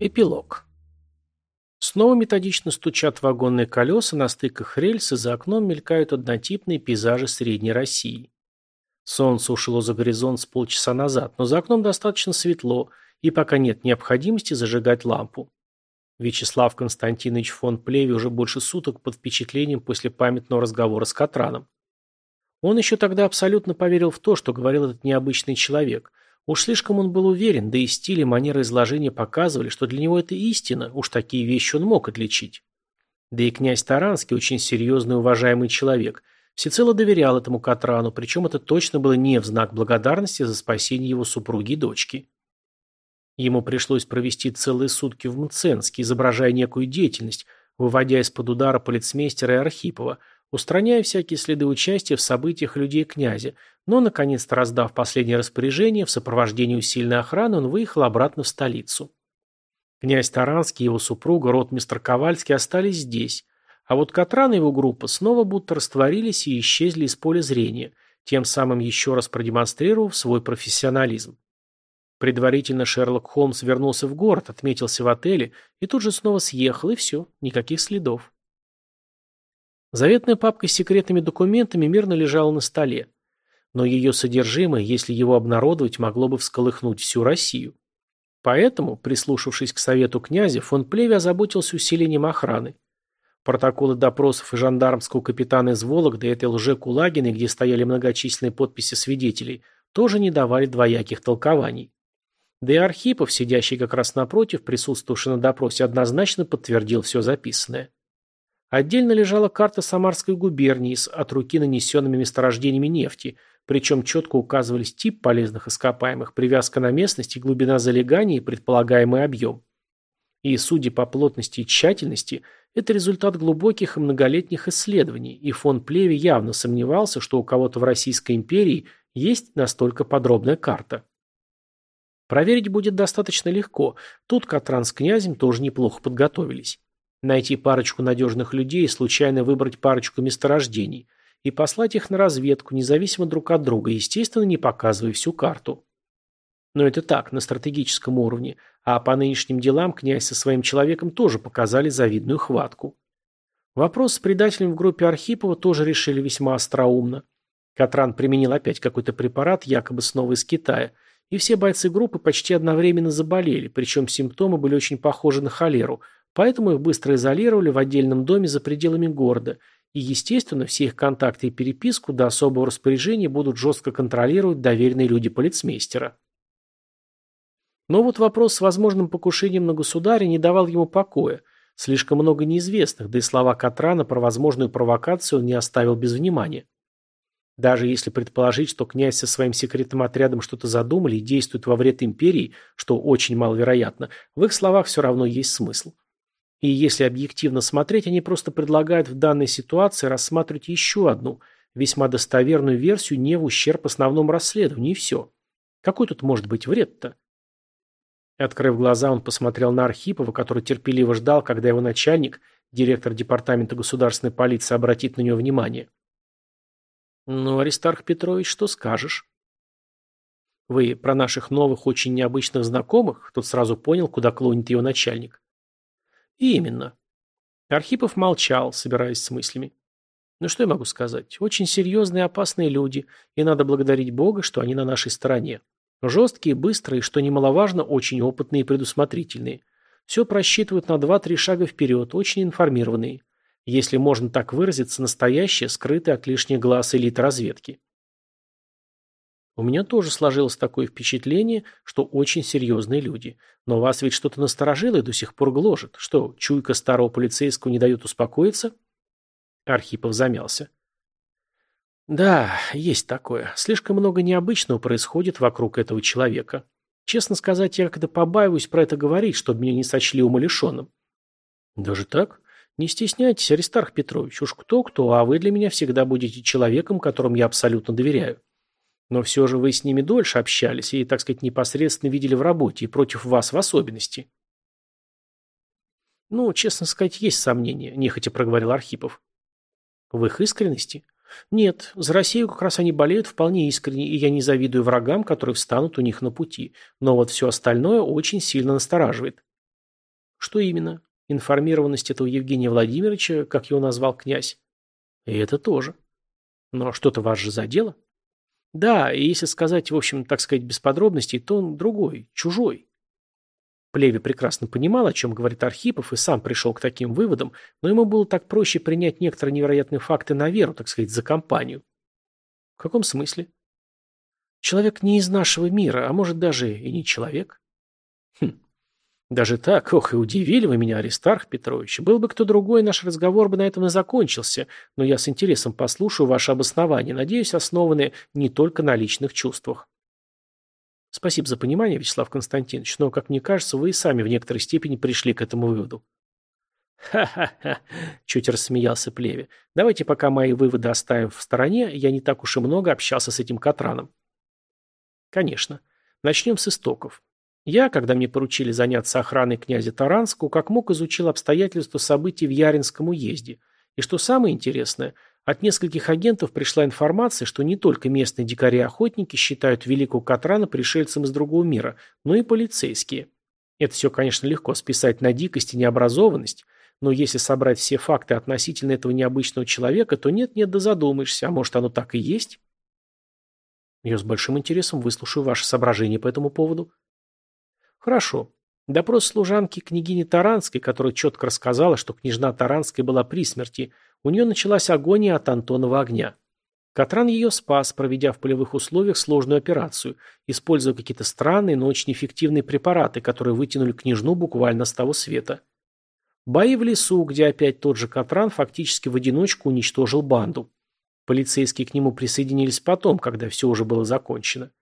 Эпилог. Снова методично стучат вагонные колеса на стыках рельс, и за окном мелькают однотипные пейзажи Средней России. Солнце ушло за горизонт с полчаса назад, но за окном достаточно светло, и пока нет необходимости зажигать лампу. Вячеслав Константинович фон Плеви уже больше суток под впечатлением после памятного разговора с Катраном. Он еще тогда абсолютно поверил в то, что говорил этот необычный человек – Уж слишком он был уверен, да и стиль и манера изложения показывали, что для него это истина, уж такие вещи он мог отличить. Да и князь Таранский очень серьезный и уважаемый человек, всецело доверял этому Катрану, причем это точно было не в знак благодарности за спасение его супруги и дочки. Ему пришлось провести целые сутки в Мценске, изображая некую деятельность, выводя из-под удара полицмейстера и Архипова – устраняя всякие следы участия в событиях людей князя, но, наконец-то раздав последнее распоряжение, в сопровождении усиленной охраны он выехал обратно в столицу. Князь Таранский и его супруга, ротмистр Ковальский, остались здесь, а вот Катран и его группа снова будто растворились и исчезли из поля зрения, тем самым еще раз продемонстрировав свой профессионализм. Предварительно Шерлок Холмс вернулся в город, отметился в отеле и тут же снова съехал, и все, никаких следов. Заветная папка с секретными документами мирно лежала на столе. Но ее содержимое, если его обнародовать, могло бы всколыхнуть всю Россию. Поэтому, прислушавшись к совету князя, фон Плеви озаботился усилением охраны. Протоколы допросов и жандармского капитана из Вологды этой лже-Кулагиной, где стояли многочисленные подписи свидетелей, тоже не давали двояких толкований. Да и Архипов, сидящий как раз напротив, присутствовавший на допросе, однозначно подтвердил все записанное. Отдельно лежала карта Самарской губернии с от руки нанесенными месторождениями нефти, причем четко указывались тип полезных ископаемых, привязка на местность и глубина залегания и предполагаемый объем. И, судя по плотности и тщательности, это результат глубоких и многолетних исследований, и фон Плеви явно сомневался, что у кого-то в Российской империи есть настолько подробная карта. Проверить будет достаточно легко, тут Катран с князем тоже неплохо подготовились. Найти парочку надежных людей случайно выбрать парочку месторождений. И послать их на разведку, независимо друг от друга, естественно, не показывая всю карту. Но это так, на стратегическом уровне. А по нынешним делам князь со своим человеком тоже показали завидную хватку. Вопрос с предателем в группе Архипова тоже решили весьма остроумно. Катран применил опять какой-то препарат, якобы снова из Китая, и все бойцы группы почти одновременно заболели, причем симптомы были очень похожи на холеру, Поэтому их быстро изолировали в отдельном доме за пределами города, и, естественно, все их контакты и переписку до особого распоряжения будут жестко контролировать доверенные люди полицмейстера. Но вот вопрос с возможным покушением на государя не давал ему покоя. Слишком много неизвестных, да и слова Катрана про возможную провокацию он не оставил без внимания. Даже если предположить, что князь со своим секретным отрядом что-то задумали и действует во вред империи, что очень маловероятно, в их словах все равно есть смысл. И если объективно смотреть, они просто предлагают в данной ситуации рассматривать еще одну, весьма достоверную версию не в ущерб основному расследованию, и все. Какой тут может быть вред-то? Открыв глаза, он посмотрел на Архипова, который терпеливо ждал, когда его начальник, директор департамента государственной полиции, обратит на него внимание. «Ну, Аристарх Петрович, что скажешь?» «Вы про наших новых, очень необычных знакомых?» Тот сразу понял, куда клонит его начальник. Именно. Архипов молчал, собираясь с мыслями. Ну что я могу сказать? Очень серьезные и опасные люди, и надо благодарить Бога, что они на нашей стороне. Жесткие, быстрые, что немаловажно, очень опытные и предусмотрительные. Все просчитывают на два-три шага вперед, очень информированные. Если можно так выразиться, настоящая, скрытая от лишних глаз элита разведки. У меня тоже сложилось такое впечатление, что очень серьезные люди. Но вас ведь что-то насторожило и до сих пор гложет. Что, чуйка старого полицейского не дает успокоиться? Архипов замялся. Да, есть такое. Слишком много необычного происходит вокруг этого человека. Честно сказать, я когда побаиваюсь про это говорить, чтобы меня не сочли умалишенным. Даже так? Не стесняйтесь, Аристарх Петрович, уж кто-кто, а вы для меня всегда будете человеком, которому я абсолютно доверяю. Но все же вы с ними дольше общались и, так сказать, непосредственно видели в работе, и против вас в особенности. Ну, честно сказать, есть сомнения, нехотя проговорил Архипов. В их искренности? Нет, за Россию как раз они болеют вполне искренне, и я не завидую врагам, которые встанут у них на пути. Но вот все остальное очень сильно настораживает. Что именно? Информированность этого Евгения Владимировича, как его назвал князь? И это тоже. Но что-то вас же задело? Да, и если сказать, в общем, так сказать, без подробностей, то он другой, чужой. Плеви прекрасно понимал, о чем говорит Архипов, и сам пришел к таким выводам, но ему было так проще принять некоторые невероятные факты на веру, так сказать, за компанию. В каком смысле? Человек не из нашего мира, а может даже и не человек. Даже так, ох, и удивили вы меня, Аристарх Петрович. Был бы кто другой, наш разговор бы на этом и закончился, но я с интересом послушаю ваши обоснования, надеюсь, основанные не только на личных чувствах. Спасибо за понимание, Вячеслав Константинович, но, как мне кажется, вы и сами в некоторой степени пришли к этому выводу. «Ха-ха-ха!» – чуть рассмеялся Плеве. «Давайте пока мои выводы оставим в стороне, я не так уж и много общался с этим Катраном». «Конечно. Начнем с истоков. Я, когда мне поручили заняться охраной князя Таранского, как мог изучил обстоятельства событий в Яринском уезде. И что самое интересное, от нескольких агентов пришла информация, что не только местные дикари-охотники считают великого Катрана пришельцем из другого мира, но и полицейские. Это все, конечно, легко списать на дикость и необразованность, но если собрать все факты относительно этого необычного человека, то нет-нет да задумаешься, а может оно так и есть? Я с большим интересом выслушаю ваши соображения по этому поводу. Хорошо. Допрос служанки княгини Таранской, которая четко рассказала, что княжна Таранская была при смерти, у нее началась агония от Антонова огня. Катран ее спас, проведя в полевых условиях сложную операцию, используя какие-то странные, но очень эффективные препараты, которые вытянули княжну буквально с того света. Бои в лесу, где опять тот же Катран фактически в одиночку уничтожил банду. Полицейские к нему присоединились потом, когда все уже было закончено.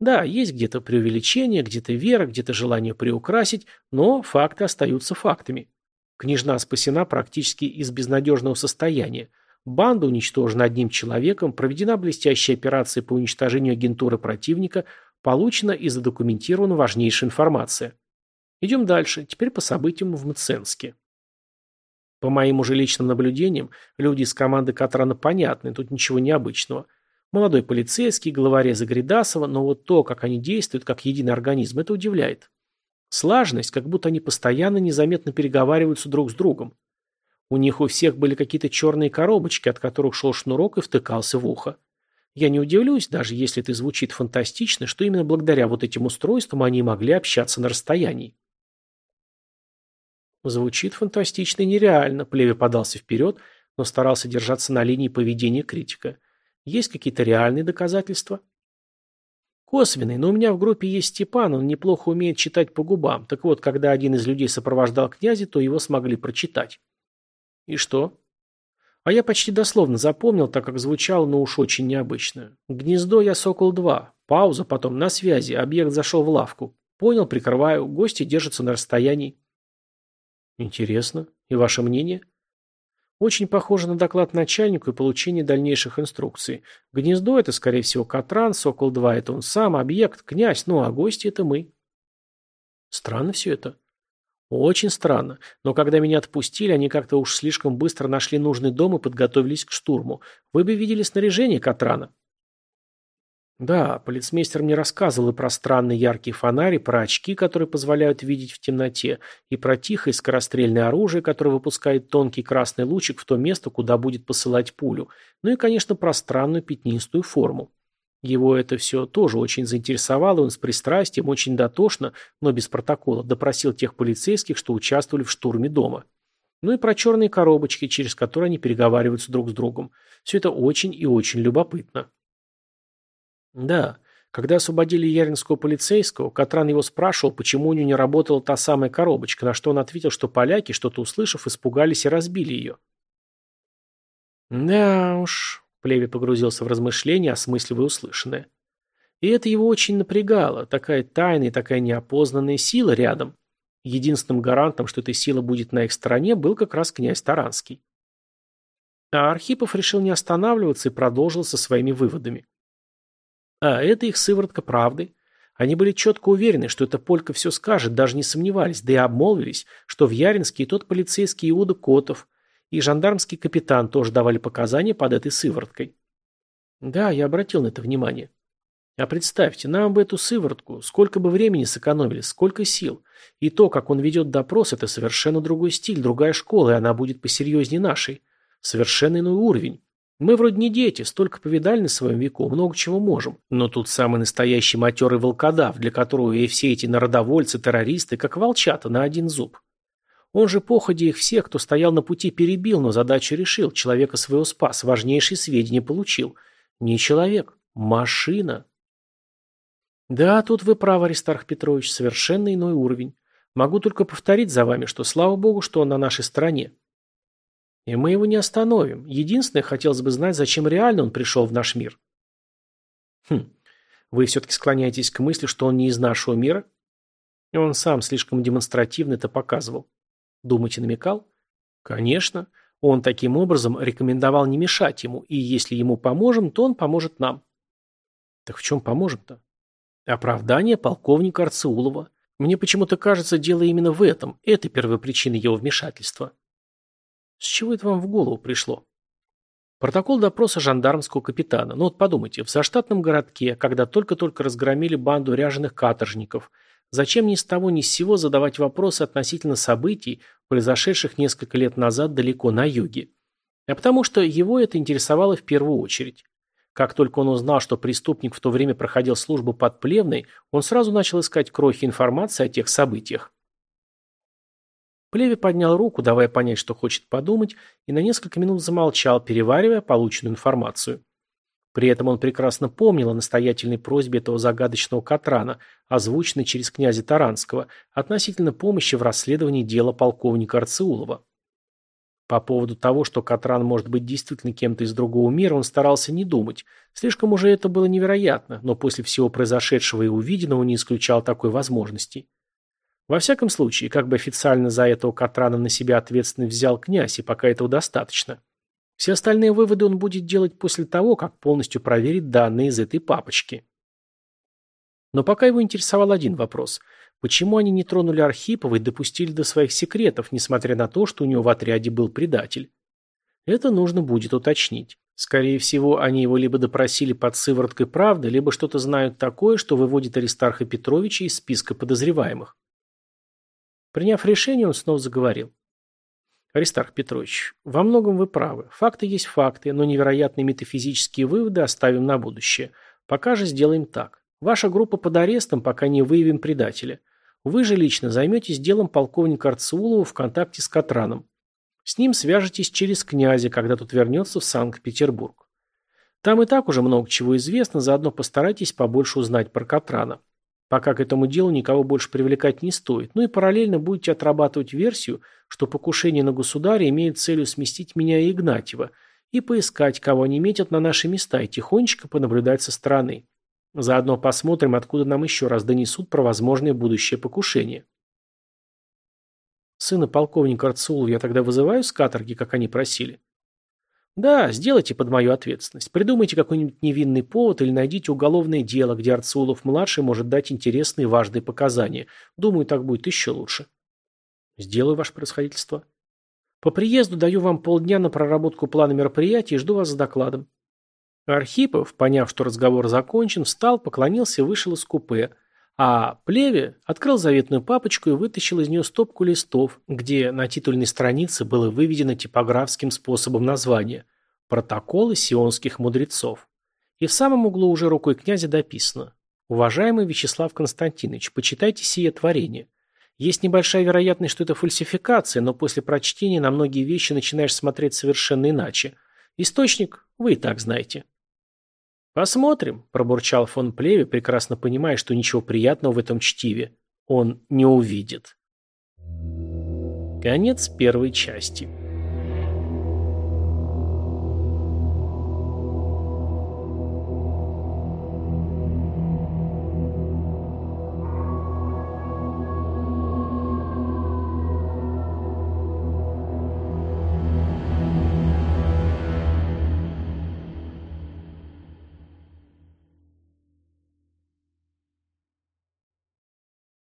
Да, есть где-то преувеличение, где-то вера, где-то желание приукрасить, но факты остаются фактами. Княжна спасена практически из безнадежного состояния. Банда уничтожена одним человеком, проведена блестящая операция по уничтожению агентуры противника, получена и задокументирована важнейшая информация. Идем дальше, теперь по событиям в Мценске. По моим уже личным наблюдениям, люди из команды Катрана понятны, тут ничего необычного. Молодой полицейский, главорезы Гридасова, но вот то, как они действуют, как единый организм, это удивляет. Слаженность, как будто они постоянно незаметно переговариваются друг с другом. У них у всех были какие-то черные коробочки, от которых шел шнурок и втыкался в ухо. Я не удивлюсь, даже если это звучит фантастично, что именно благодаря вот этим устройствам они могли общаться на расстоянии. Звучит фантастично и нереально, Плеве подался вперед, но старался держаться на линии поведения критика. Есть какие-то реальные доказательства? Косвенный, но у меня в группе есть Степан, он неплохо умеет читать по губам. Так вот, когда один из людей сопровождал князя, то его смогли прочитать. И что? А я почти дословно запомнил, так как звучало, но уж очень необычно. Гнездо я Сокол-2. Пауза, потом на связи. Объект зашел в лавку. Понял, прикрываю. Гости держатся на расстоянии. Интересно. И ваше мнение? Очень похоже на доклад начальнику и получение дальнейших инструкций. Гнездо – это, скорее всего, Катран, Сокол-2 – это он сам, объект, князь, ну а гости – это мы. Странно все это. Очень странно. Но когда меня отпустили, они как-то уж слишком быстро нашли нужный дом и подготовились к штурму. Вы бы видели снаряжение Катрана. Да, полицмейстер мне рассказывал и про странные яркие фонари, про очки, которые позволяют видеть в темноте, и про тихое скорострельное оружие, которое выпускает тонкий красный лучик в то место, куда будет посылать пулю, ну и, конечно, про странную пятнистую форму. Его это все тоже очень заинтересовало, он с пристрастием, очень дотошно, но без протокола, допросил тех полицейских, что участвовали в штурме дома. Ну и про черные коробочки, через которые они переговариваются друг с другом. Все это очень и очень любопытно. Да, когда освободили Яринского полицейского, Катран его спрашивал, почему у него не работала та самая коробочка, на что он ответил, что поляки, что-то услышав, испугались и разбили ее. Да уж, Плеви погрузился в размышления, осмысливая услышанное. И это его очень напрягало, такая тайная и такая неопознанная сила рядом. Единственным гарантом, что эта сила будет на их стороне, был как раз князь Таранский. А Архипов решил не останавливаться и продолжил со своими выводами. А это их сыворотка правды. Они были четко уверены, что эта полька все скажет, даже не сомневались, да и обмолвились, что в Яринске и тот полицейский Иуда Котов, и жандармский капитан тоже давали показания под этой сывороткой. Да, я обратил на это внимание. А представьте, нам бы эту сыворотку, сколько бы времени сэкономили, сколько сил. И то, как он ведет допрос, это совершенно другой стиль, другая школа, и она будет посерьезнее нашей. Совершенно иной уровень. Мы вроде не дети, столько повидали на своем веку, много чего можем. Но тут самый настоящий матерый волкодав, для которого и все эти народовольцы, террористы, как волчата на один зуб. Он же походе их всех, кто стоял на пути, перебил, но задачу решил, человека своего спас, важнейшие сведения получил. Не человек, машина. Да, тут вы правы, Аристарх Петрович, совершенно иной уровень. Могу только повторить за вами, что слава богу, что он на нашей стороне. И мы его не остановим. Единственное, хотелось бы знать, зачем реально он пришел в наш мир. Хм, вы все-таки склоняетесь к мысли, что он не из нашего мира? Он сам слишком демонстративно это показывал. Думаете, намекал? Конечно. Он таким образом рекомендовал не мешать ему, и если ему поможем, то он поможет нам. Так в чем поможем-то? Оправдание полковника Арцеулова. Мне почему-то кажется, дело именно в этом. Это первопричина его вмешательства. С чего это вам в голову пришло? Протокол допроса жандармского капитана. Ну вот подумайте, в заштатном городке, когда только-только разгромили банду ряженых каторжников, зачем ни с того ни с сего задавать вопросы относительно событий, произошедших несколько лет назад далеко на юге? А потому что его это интересовало в первую очередь. Как только он узнал, что преступник в то время проходил службу под Плевной, он сразу начал искать крохи информации о тех событиях. Плеви поднял руку, давая понять, что хочет подумать, и на несколько минут замолчал, переваривая полученную информацию. При этом он прекрасно помнил о настоятельной просьбе этого загадочного Катрана, озвученной через князя Таранского, относительно помощи в расследовании дела полковника Арцеулова. По поводу того, что Катран может быть действительно кем-то из другого мира, он старался не думать. Слишком уже это было невероятно, но после всего произошедшего и увиденного не исключал такой возможности. Во всяком случае, как бы официально за этого Катрана на себя ответственность взял князь, и пока этого достаточно. Все остальные выводы он будет делать после того, как полностью проверит данные из этой папочки. Но пока его интересовал один вопрос. Почему они не тронули Архипова и допустили до своих секретов, несмотря на то, что у него в отряде был предатель? Это нужно будет уточнить. Скорее всего, они его либо допросили под сывороткой правды, либо что-то знают такое, что выводит Аристарха Петровича из списка подозреваемых. Приняв решение, он снова заговорил. Аристарх Петрович, во многом вы правы. Факты есть факты, но невероятные метафизические выводы оставим на будущее. Пока же сделаем так. Ваша группа под арестом, пока не выявим предателя. Вы же лично займетесь делом полковника Арцулова в контакте с Катраном. С ним свяжетесь через князя, когда тот вернется в Санкт-Петербург. Там и так уже много чего известно, заодно постарайтесь побольше узнать про Катрана. Пока к этому делу никого больше привлекать не стоит. Ну и параллельно будете отрабатывать версию, что покушение на государя имеет целью сместить меня и Игнатьева, и поискать, кого они метят на наши места, и тихонечко понаблюдать со стороны. Заодно посмотрим, откуда нам еще раз донесут про возможное будущее покушение. Сына полковника Арцулова я тогда вызываю с каторги, как они просили. Да, сделайте под мою ответственность. Придумайте какой-нибудь невинный повод или найдите уголовное дело, где Арцулов-младший может дать интересные и важные показания. Думаю, так будет еще лучше. Сделаю, ваше происходительство. По приезду даю вам полдня на проработку плана мероприятий и жду вас с докладом. Архипов, поняв, что разговор закончен, встал, поклонился и вышел из купе. А Плеве открыл заветную папочку и вытащил из нее стопку листов, где на титульной странице было выведено типографским способом название «Протоколы сионских мудрецов». И в самом углу уже рукой князя дописано «Уважаемый Вячеслав Константинович, почитайте сие творение. Есть небольшая вероятность, что это фальсификация, но после прочтения на многие вещи начинаешь смотреть совершенно иначе. Источник вы и так знаете». «Посмотрим», – пробурчал фон Плеве, прекрасно понимая, что ничего приятного в этом чтиве он не увидит. Конец первой части.